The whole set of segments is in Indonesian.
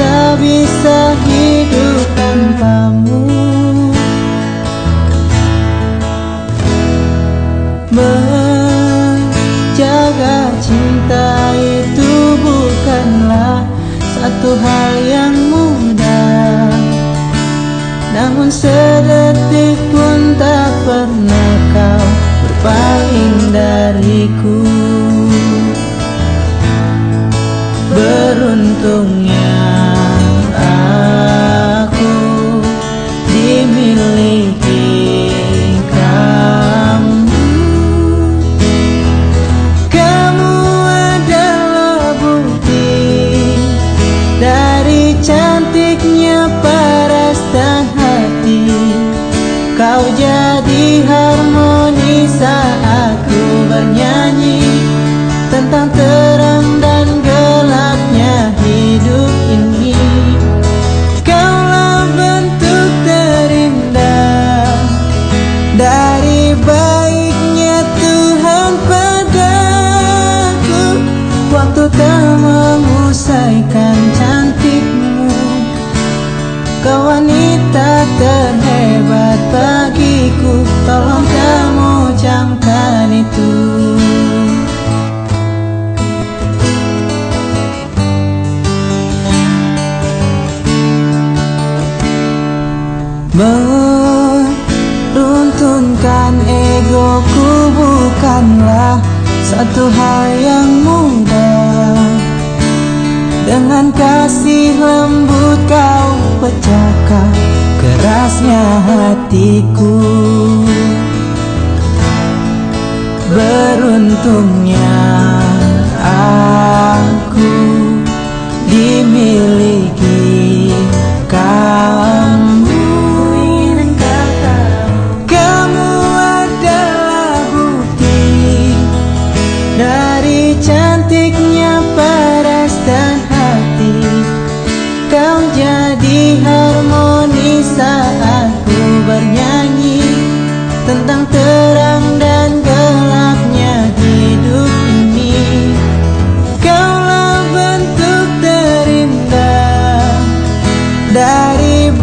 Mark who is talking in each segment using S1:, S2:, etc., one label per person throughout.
S1: tak bisa hidup tanpamu. Menjaga cinta itu bukanlah satu hal yang mudah. Namun sedetik pun tak pernah kau berpaling dariku. cantiknya Satu hal yang mudah. Dengan kasih lembut kau pecahkan Kerasnya hatiku. Beruntungnya dari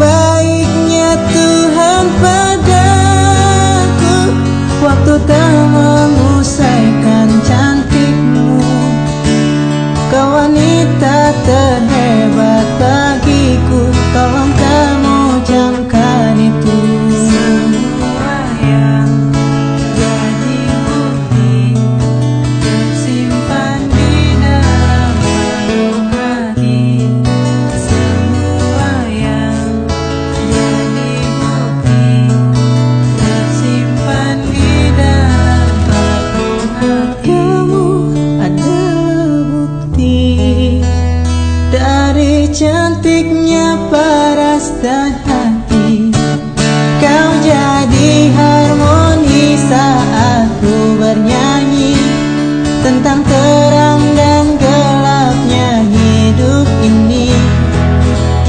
S1: terang dan gelapnya hidup ini.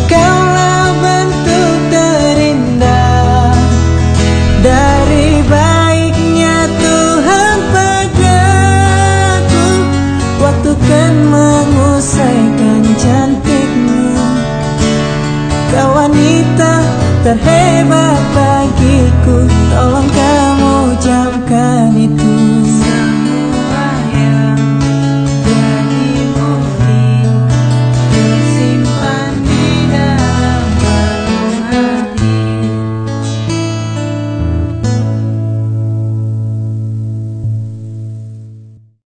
S1: Kaulah bentuk terindah Dari baiknya Tuhan padaku. Waktu kan mengusaikan cantikmu. Kau wanita terhebat.